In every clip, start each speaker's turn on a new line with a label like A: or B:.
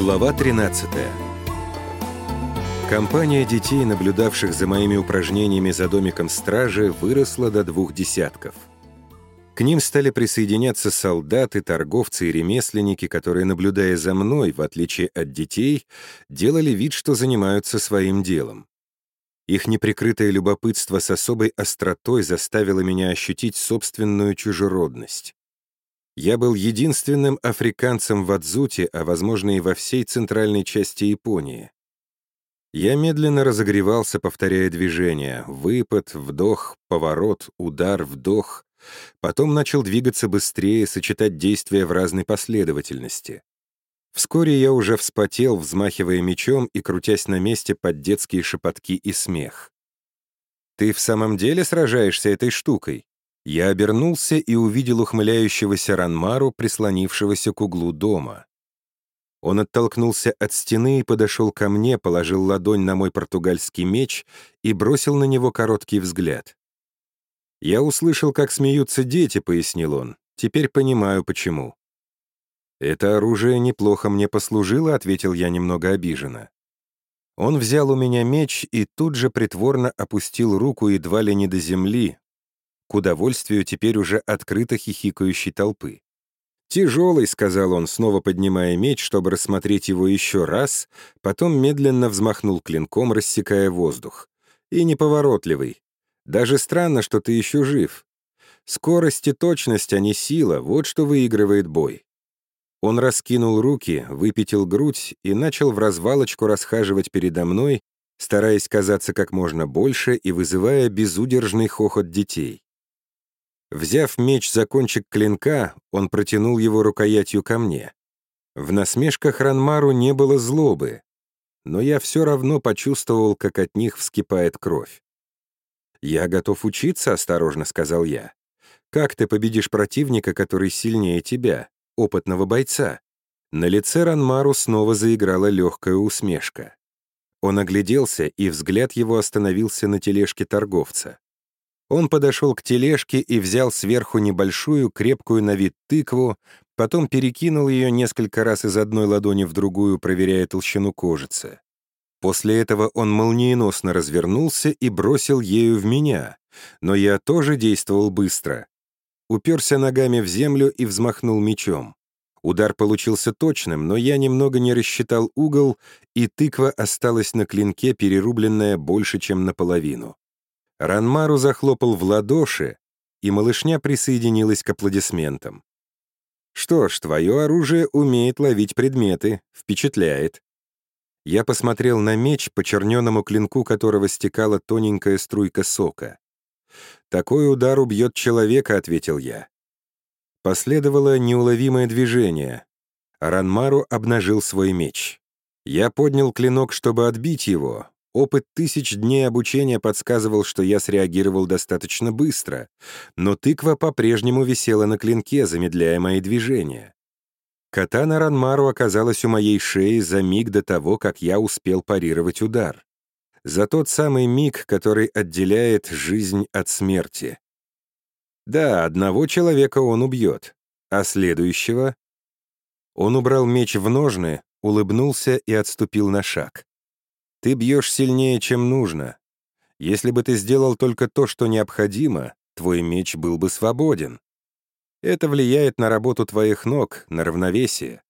A: Глава 13 Компания детей, наблюдавших за моими упражнениями за домиком стражи, выросла до двух десятков. К ним стали присоединяться солдаты, торговцы и ремесленники, которые, наблюдая за мной, в отличие от детей, делали вид, что занимаются своим делом. Их неприкрытое любопытство с особой остротой заставило меня ощутить собственную чужеродность. Я был единственным африканцем в Адзуте, а, возможно, и во всей центральной части Японии. Я медленно разогревался, повторяя движения. Выпад, вдох, поворот, удар, вдох. Потом начал двигаться быстрее, сочетать действия в разной последовательности. Вскоре я уже вспотел, взмахивая мечом и крутясь на месте под детские шепотки и смех. «Ты в самом деле сражаешься этой штукой?» Я обернулся и увидел ухмыляющегося Ранмару, прислонившегося к углу дома. Он оттолкнулся от стены и подошел ко мне, положил ладонь на мой португальский меч и бросил на него короткий взгляд. «Я услышал, как смеются дети», — пояснил он. «Теперь понимаю, почему». «Это оружие неплохо мне послужило», — ответил я немного обиженно. Он взял у меня меч и тут же притворно опустил руку едва ли не до земли, к удовольствию теперь уже открыто хихикающей толпы. «Тяжелый», — сказал он, снова поднимая меч, чтобы рассмотреть его еще раз, потом медленно взмахнул клинком, рассекая воздух. «И неповоротливый. Даже странно, что ты еще жив. Скорость и точность, а не сила — вот что выигрывает бой». Он раскинул руки, выпятил грудь и начал в развалочку расхаживать передо мной, стараясь казаться как можно больше и вызывая безудержный хохот детей. Взяв меч за кончик клинка, он протянул его рукоятью ко мне. В насмешках Ранмару не было злобы, но я все равно почувствовал, как от них вскипает кровь. «Я готов учиться», — осторожно сказал я. «Как ты победишь противника, который сильнее тебя, опытного бойца?» На лице Ранмару снова заиграла легкая усмешка. Он огляделся, и взгляд его остановился на тележке торговца. Он подошел к тележке и взял сверху небольшую, крепкую на вид тыкву, потом перекинул ее несколько раз из одной ладони в другую, проверяя толщину кожицы. После этого он молниеносно развернулся и бросил ею в меня, но я тоже действовал быстро. Уперся ногами в землю и взмахнул мечом. Удар получился точным, но я немного не рассчитал угол, и тыква осталась на клинке, перерубленная больше, чем наполовину. Ранмару захлопал в ладоши, и малышня присоединилась к аплодисментам. «Что ж, твое оружие умеет ловить предметы, впечатляет». Я посмотрел на меч, по черненому клинку которого стекала тоненькая струйка сока. «Такой удар убьет человека», — ответил я. Последовало неуловимое движение. Ранмару обнажил свой меч. Я поднял клинок, чтобы отбить его, Опыт тысяч дней обучения подсказывал, что я среагировал достаточно быстро, но тыква по-прежнему висела на клинке, замедляя мои движения. Катана Ранмару оказалась у моей шеи за миг до того, как я успел парировать удар. За тот самый миг, который отделяет жизнь от смерти. Да, одного человека он убьет, а следующего... Он убрал меч в ножны, улыбнулся и отступил на шаг. Ты бьешь сильнее, чем нужно. Если бы ты сделал только то, что необходимо, твой меч был бы свободен. Это влияет на работу твоих ног, на равновесие.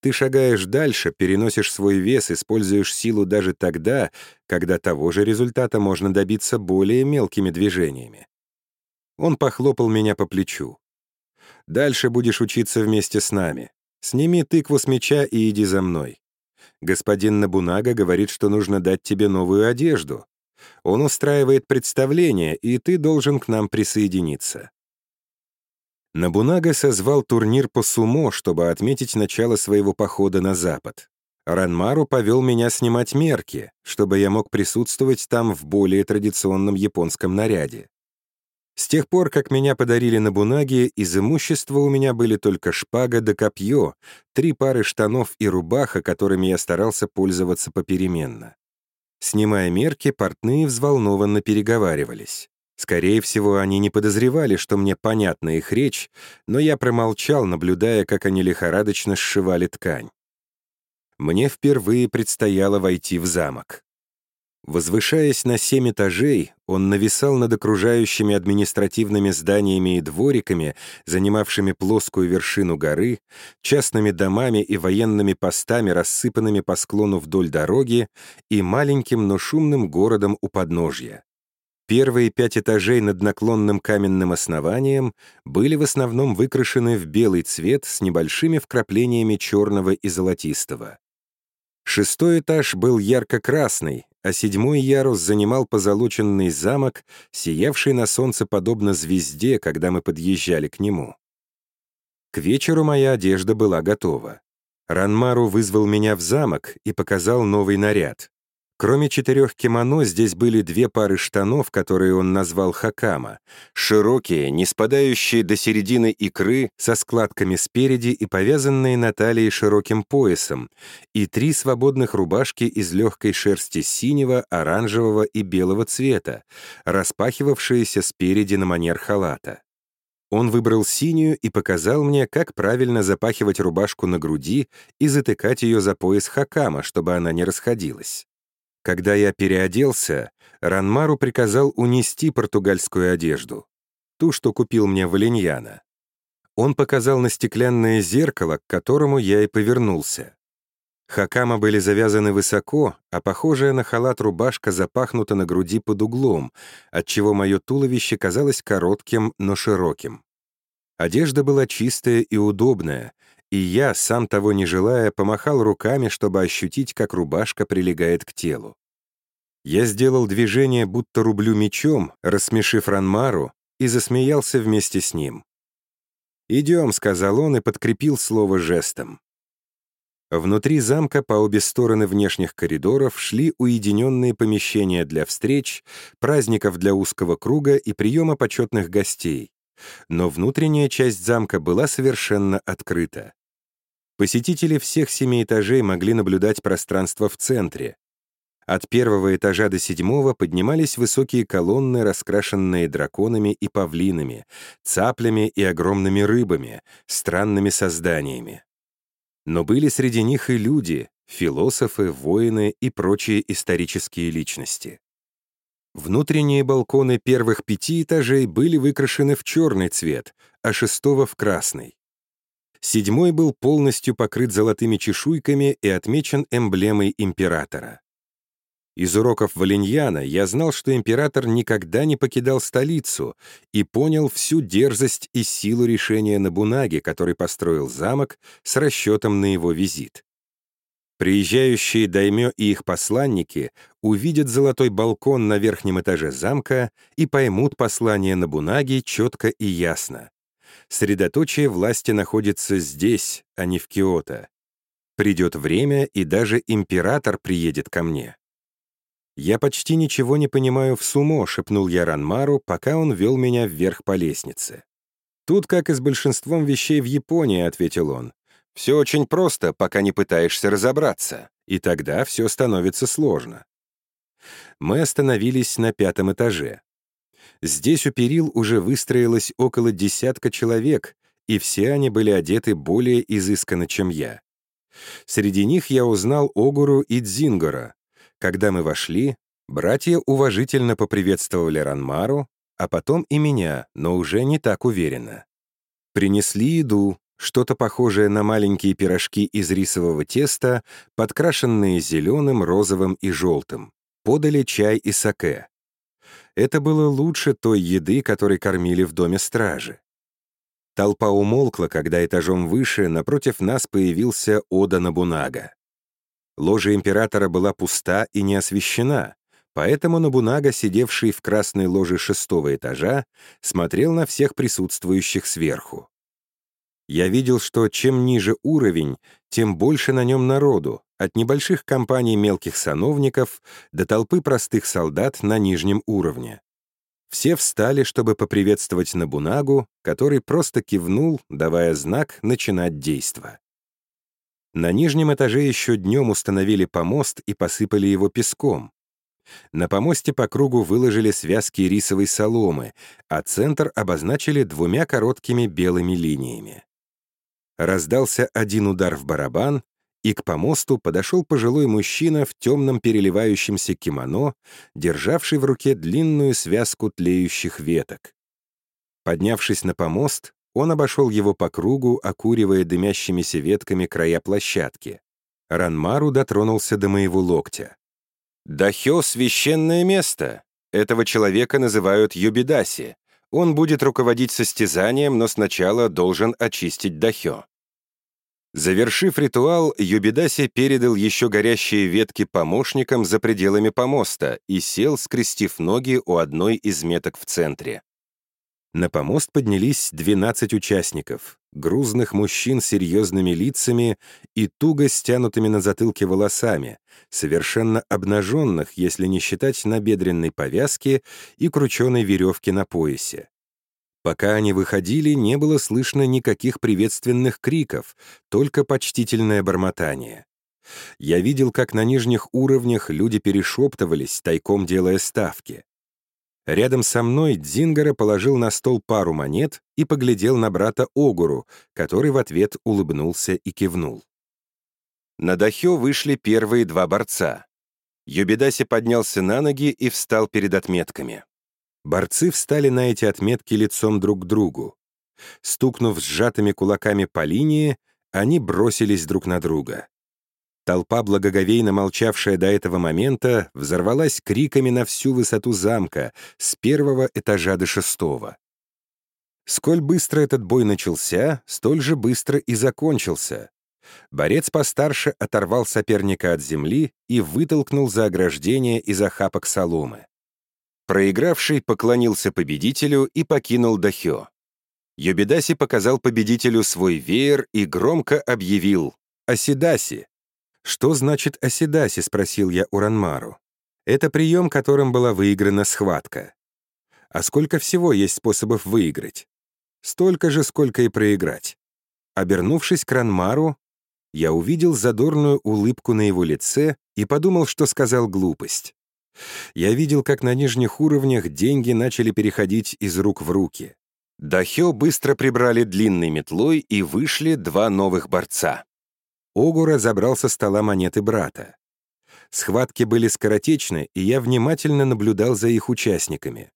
A: Ты шагаешь дальше, переносишь свой вес, используешь силу даже тогда, когда того же результата можно добиться более мелкими движениями. Он похлопал меня по плечу. «Дальше будешь учиться вместе с нами. Сними тыкву с меча и иди за мной. Господин Набунага говорит, что нужно дать тебе новую одежду. Он устраивает представление, и ты должен к нам присоединиться». Набунага созвал турнир по сумо, чтобы отметить начало своего похода на запад. Ранмару повел меня снимать мерки, чтобы я мог присутствовать там в более традиционном японском наряде. С тех пор, как меня подарили на Бунаге, из имущества у меня были только шпага да копье, три пары штанов и рубаха, которыми я старался пользоваться попеременно. Снимая мерки, портные взволнованно переговаривались. Скорее всего, они не подозревали, что мне понятна их речь, но я промолчал, наблюдая, как они лихорадочно сшивали ткань. мне впервые предстояло войти в замок. Возвышаясь на семь этажей, он нависал над окружающими административными зданиями и двориками, занимавшими плоскую вершину горы, частными домами и военными постами, рассыпанными по склону вдоль дороги, и маленьким, но шумным городом у подножья. Первые пять этажей над наклонным каменным основанием были в основном выкрашены в белый цвет с небольшими вкраплениями черного и золотистого. Шестой этаж был ярко-красный, а седьмой ярус занимал позолоченный замок, сиявший на солнце подобно звезде, когда мы подъезжали к нему. К вечеру моя одежда была готова. Ранмару вызвал меня в замок и показал новый наряд. Кроме четырех кимоно, здесь были две пары штанов, которые он назвал хакама. Широкие, не спадающие до середины икры, со складками спереди и повязанные на талии широким поясом, и три свободных рубашки из легкой шерсти синего, оранжевого и белого цвета, распахивавшиеся спереди на манер халата. Он выбрал синюю и показал мне, как правильно запахивать рубашку на груди и затыкать ее за пояс хакама, чтобы она не расходилась. Когда я переоделся, Ранмару приказал унести португальскую одежду, ту, что купил мне Валиньяна. Он показал на стеклянное зеркало, к которому я и повернулся. Хакама были завязаны высоко, а похожая на халат рубашка запахнута на груди под углом, отчего мое туловище казалось коротким, но широким. Одежда была чистая и удобная, и я, сам того не желая, помахал руками, чтобы ощутить, как рубашка прилегает к телу. Я сделал движение, будто рублю мечом, рассмешив Ранмару, и засмеялся вместе с ним. «Идем», — сказал он и подкрепил слово жестом. Внутри замка по обе стороны внешних коридоров шли уединенные помещения для встреч, праздников для узкого круга и приема почетных гостей. Но внутренняя часть замка была совершенно открыта. Посетители всех семи этажей могли наблюдать пространство в центре. От первого этажа до седьмого поднимались высокие колонны, раскрашенные драконами и павлинами, цаплями и огромными рыбами, странными созданиями. Но были среди них и люди, философы, воины и прочие исторические личности. Внутренние балконы первых пяти этажей были выкрашены в черный цвет, а шестого — в красный. Седьмой был полностью покрыт золотыми чешуйками и отмечен эмблемой императора. Из уроков Валиньяна я знал, что император никогда не покидал столицу и понял всю дерзость и силу решения Набунаги, который построил замок с расчетом на его визит. Приезжающие даймё и их посланники увидят золотой балкон на верхнем этаже замка и поймут послание Набунаги четко и ясно. Средоточие власти находится здесь, а не в Киото. Придет время, и даже император приедет ко мне. «Я почти ничего не понимаю в сумо», — шепнул я Ранмару, пока он вел меня вверх по лестнице. «Тут, как и с большинством вещей в Японии», — ответил он. «Все очень просто, пока не пытаешься разобраться, и тогда все становится сложно». Мы остановились на пятом этаже. Здесь у перил уже выстроилось около десятка человек, и все они были одеты более изысканно, чем я. Среди них я узнал Огуру и Дзингора. Когда мы вошли, братья уважительно поприветствовали Ранмару, а потом и меня, но уже не так уверенно. Принесли еду, что-то похожее на маленькие пирожки из рисового теста, подкрашенные зеленым, розовым и желтым. Подали чай и саке. Это было лучше той еды, которой кормили в доме стражи. Толпа умолкла, когда этажом выше напротив нас появился Ода Набунага. Ложа императора была пуста и не освещена, поэтому Набунага, сидевший в красной ложе шестого этажа, смотрел на всех присутствующих сверху. Я видел, что чем ниже уровень, тем больше на нем народу, от небольших компаний мелких сановников до толпы простых солдат на нижнем уровне. Все встали, чтобы поприветствовать Набунагу, который просто кивнул, давая знак начинать действо. На нижнем этаже еще днем установили помост и посыпали его песком. На помосте по кругу выложили связки рисовой соломы, а центр обозначили двумя короткими белыми линиями. Раздался один удар в барабан, и к помосту подошел пожилой мужчина в темном переливающемся кимоно, державший в руке длинную связку тлеющих веток. Поднявшись на помост, он обошел его по кругу, окуривая дымящимися ветками края площадки. Ранмару дотронулся до моего локтя. «Дахё — священное место. Этого человека называют Юбидаси. Он будет руководить состязанием, но сначала должен очистить Дахё». Завершив ритуал, Юбидаси передал еще горящие ветки помощникам за пределами помоста и сел, скрестив ноги у одной из меток в центре. На помост поднялись 12 участников, грузных мужчин с серьезными лицами и туго стянутыми на затылке волосами, совершенно обнаженных, если не считать набедренной повязки и крученой веревки на поясе. Пока они выходили, не было слышно никаких приветственных криков, только почтительное бормотание. Я видел, как на нижних уровнях люди перешептывались, тайком делая ставки. Рядом со мной Дзингара положил на стол пару монет и поглядел на брата Огуру, который в ответ улыбнулся и кивнул. На Дахё вышли первые два борца. Юбидаси поднялся на ноги и встал перед отметками. Борцы встали на эти отметки лицом друг к другу. Стукнув сжатыми кулаками по линии, они бросились друг на друга. Толпа, благоговейно молчавшая до этого момента, взорвалась криками на всю высоту замка, с первого этажа до шестого. Сколь быстро этот бой начался, столь же быстро и закончился. Борец постарше оторвал соперника от земли и вытолкнул за ограждение из охапок соломы. Проигравший поклонился победителю и покинул Дахё. Юбидаси показал победителю свой веер и громко объявил «Оседаси!» «Что значит оседаси?» — спросил я у Ранмару. «Это прием, которым была выиграна схватка. А сколько всего есть способов выиграть? Столько же, сколько и проиграть». Обернувшись к Ранмару, я увидел задорную улыбку на его лице и подумал, что сказал глупость. Я видел, как на нижних уровнях деньги начали переходить из рук в руки. Дахё быстро прибрали длинной метлой и вышли два новых борца. Огура забрал со стола монеты брата. Схватки были скоротечны, и я внимательно наблюдал за их участниками.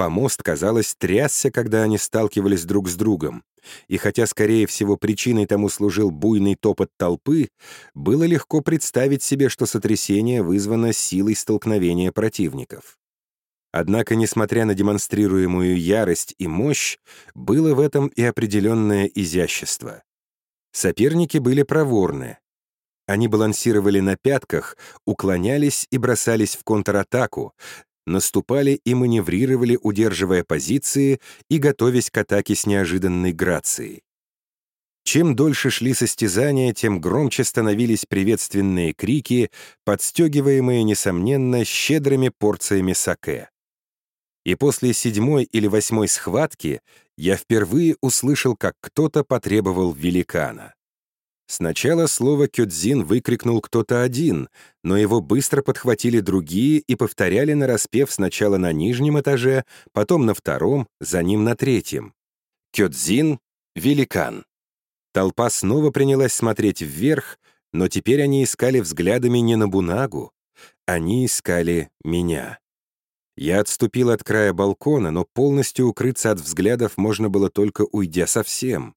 A: Помост, казалось, трясся, когда они сталкивались друг с другом, и хотя, скорее всего, причиной тому служил буйный топот толпы, было легко представить себе, что сотрясение вызвано силой столкновения противников. Однако, несмотря на демонстрируемую ярость и мощь, было в этом и определенное изящество. Соперники были проворны. Они балансировали на пятках, уклонялись и бросались в контратаку, наступали и маневрировали, удерживая позиции и готовясь к атаке с неожиданной грацией. Чем дольше шли состязания, тем громче становились приветственные крики, подстегиваемые, несомненно, щедрыми порциями саке. И после седьмой или восьмой схватки я впервые услышал, как кто-то потребовал великана. Сначала слово «кёдзин» выкрикнул кто-то один, но его быстро подхватили другие и повторяли нараспев сначала на нижнем этаже, потом на втором, за ним на третьем. «Кёдзин — великан». Толпа снова принялась смотреть вверх, но теперь они искали взглядами не на Бунагу, они искали меня. Я отступил от края балкона, но полностью укрыться от взглядов можно было только уйдя совсем.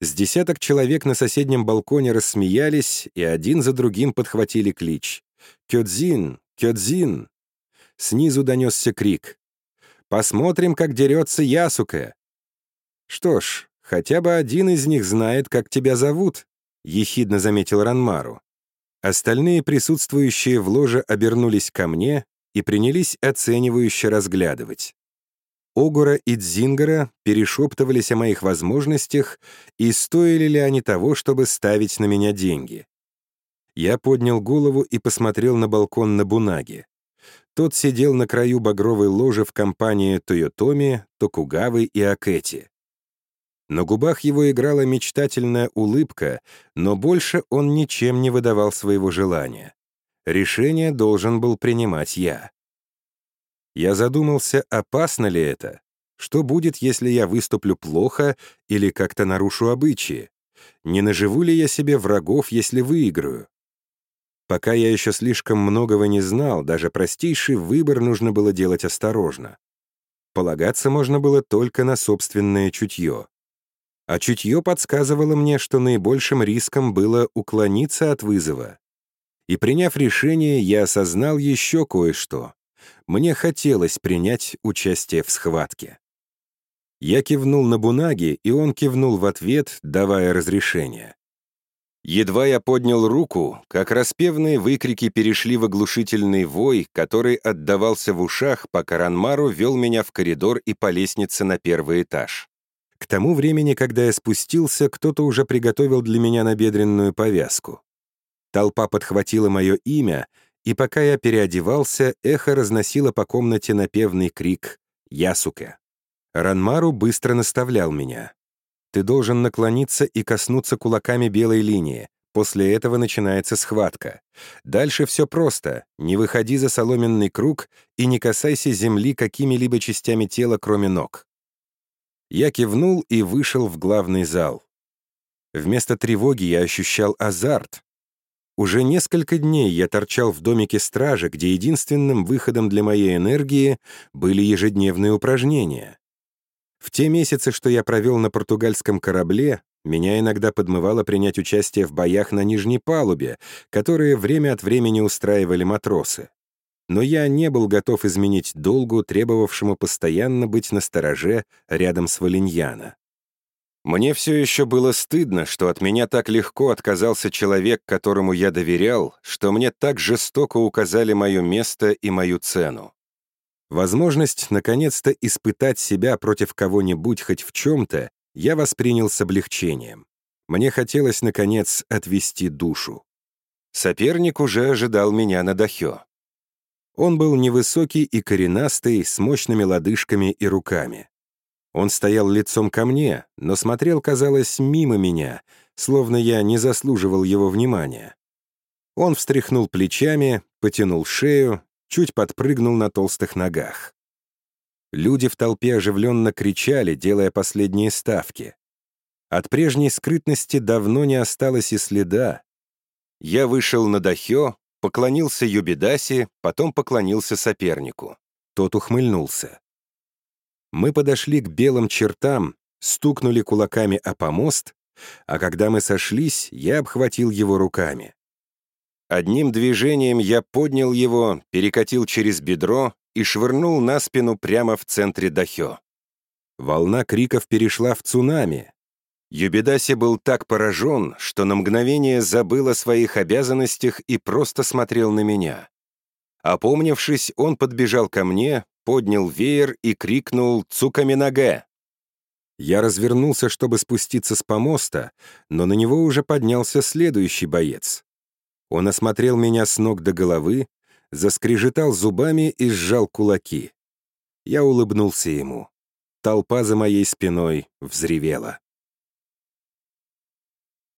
A: С десяток человек на соседнем балконе рассмеялись и один за другим подхватили клич. «Кёдзин! Кёдзин!» Снизу донесся крик. «Посмотрим, как дерется Ясука!» «Что ж, хотя бы один из них знает, как тебя зовут», — ехидно заметил Ранмару. Остальные присутствующие в ложе обернулись ко мне, и принялись оценивающе разглядывать. Огура и Дзингара перешептывались о моих возможностях и стоили ли они того, чтобы ставить на меня деньги. Я поднял голову и посмотрел на балкон на Бунаге. Тот сидел на краю багровой ложи в компании Тойотоми, Токугавы и Акэти. На губах его играла мечтательная улыбка, но больше он ничем не выдавал своего желания. Решение должен был принимать я. Я задумался, опасно ли это? Что будет, если я выступлю плохо или как-то нарушу обычаи? не наживу ли я себе врагов, если выиграю? Пока я еще слишком многого не знал, даже простейший выбор нужно было делать осторожно. Полагаться можно было только на собственное чутье. А чутье подсказывало мне, что наибольшим риском было уклониться от вызова. И приняв решение, я осознал еще кое-что. Мне хотелось принять участие в схватке. Я кивнул на Бунаги, и он кивнул в ответ, давая разрешение. Едва я поднял руку, как распевные выкрики перешли в оглушительный вой, который отдавался в ушах, пока Ранмару вел меня в коридор и по лестнице на первый этаж. К тому времени, когда я спустился, кто-то уже приготовил для меня набедренную повязку. Толпа подхватила мое имя, и пока я переодевался, эхо разносило по комнате напевный крик «Ясука». Ранмару быстро наставлял меня. «Ты должен наклониться и коснуться кулаками белой линии. После этого начинается схватка. Дальше все просто. Не выходи за соломенный круг и не касайся земли какими-либо частями тела, кроме ног». Я кивнул и вышел в главный зал. Вместо тревоги я ощущал азарт. Уже несколько дней я торчал в домике стражи, где единственным выходом для моей энергии были ежедневные упражнения. В те месяцы, что я провел на португальском корабле, меня иногда подмывало принять участие в боях на нижней палубе, которые время от времени устраивали матросы. Но я не был готов изменить долгу, требовавшему постоянно быть на стороже рядом с Валиньяна. Мне все еще было стыдно, что от меня так легко отказался человек, которому я доверял, что мне так жестоко указали мое место и мою цену. Возможность наконец-то испытать себя против кого-нибудь хоть в чем-то я воспринял с облегчением. Мне хотелось, наконец, отвести душу. Соперник уже ожидал меня на дахе. Он был невысокий и коренастый, с мощными лодыжками и руками. Он стоял лицом ко мне, но смотрел, казалось, мимо меня, словно я не заслуживал его внимания. Он встряхнул плечами, потянул шею чуть подпрыгнул на толстых ногах. Люди в толпе оживленно кричали, делая последние ставки. От прежней скрытности давно не осталось и следа. Я вышел на Дахё, поклонился Юбидаси, потом поклонился сопернику. Тот ухмыльнулся. Мы подошли к белым чертам, стукнули кулаками о помост, а когда мы сошлись, я обхватил его руками. Одним движением я поднял его, перекатил через бедро и швырнул на спину прямо в центре дахё. Волна криков перешла в цунами. Юбидаси был так поражен, что на мгновение забыл о своих обязанностях и просто смотрел на меня. Опомнившись, он подбежал ко мне, поднял веер и крикнул «Цукаминаге!». Я развернулся, чтобы спуститься с помоста, но на него уже поднялся следующий боец. Он осмотрел меня с ног до головы, заскрежетал зубами и сжал кулаки. Я улыбнулся ему. Толпа за моей спиной взревела.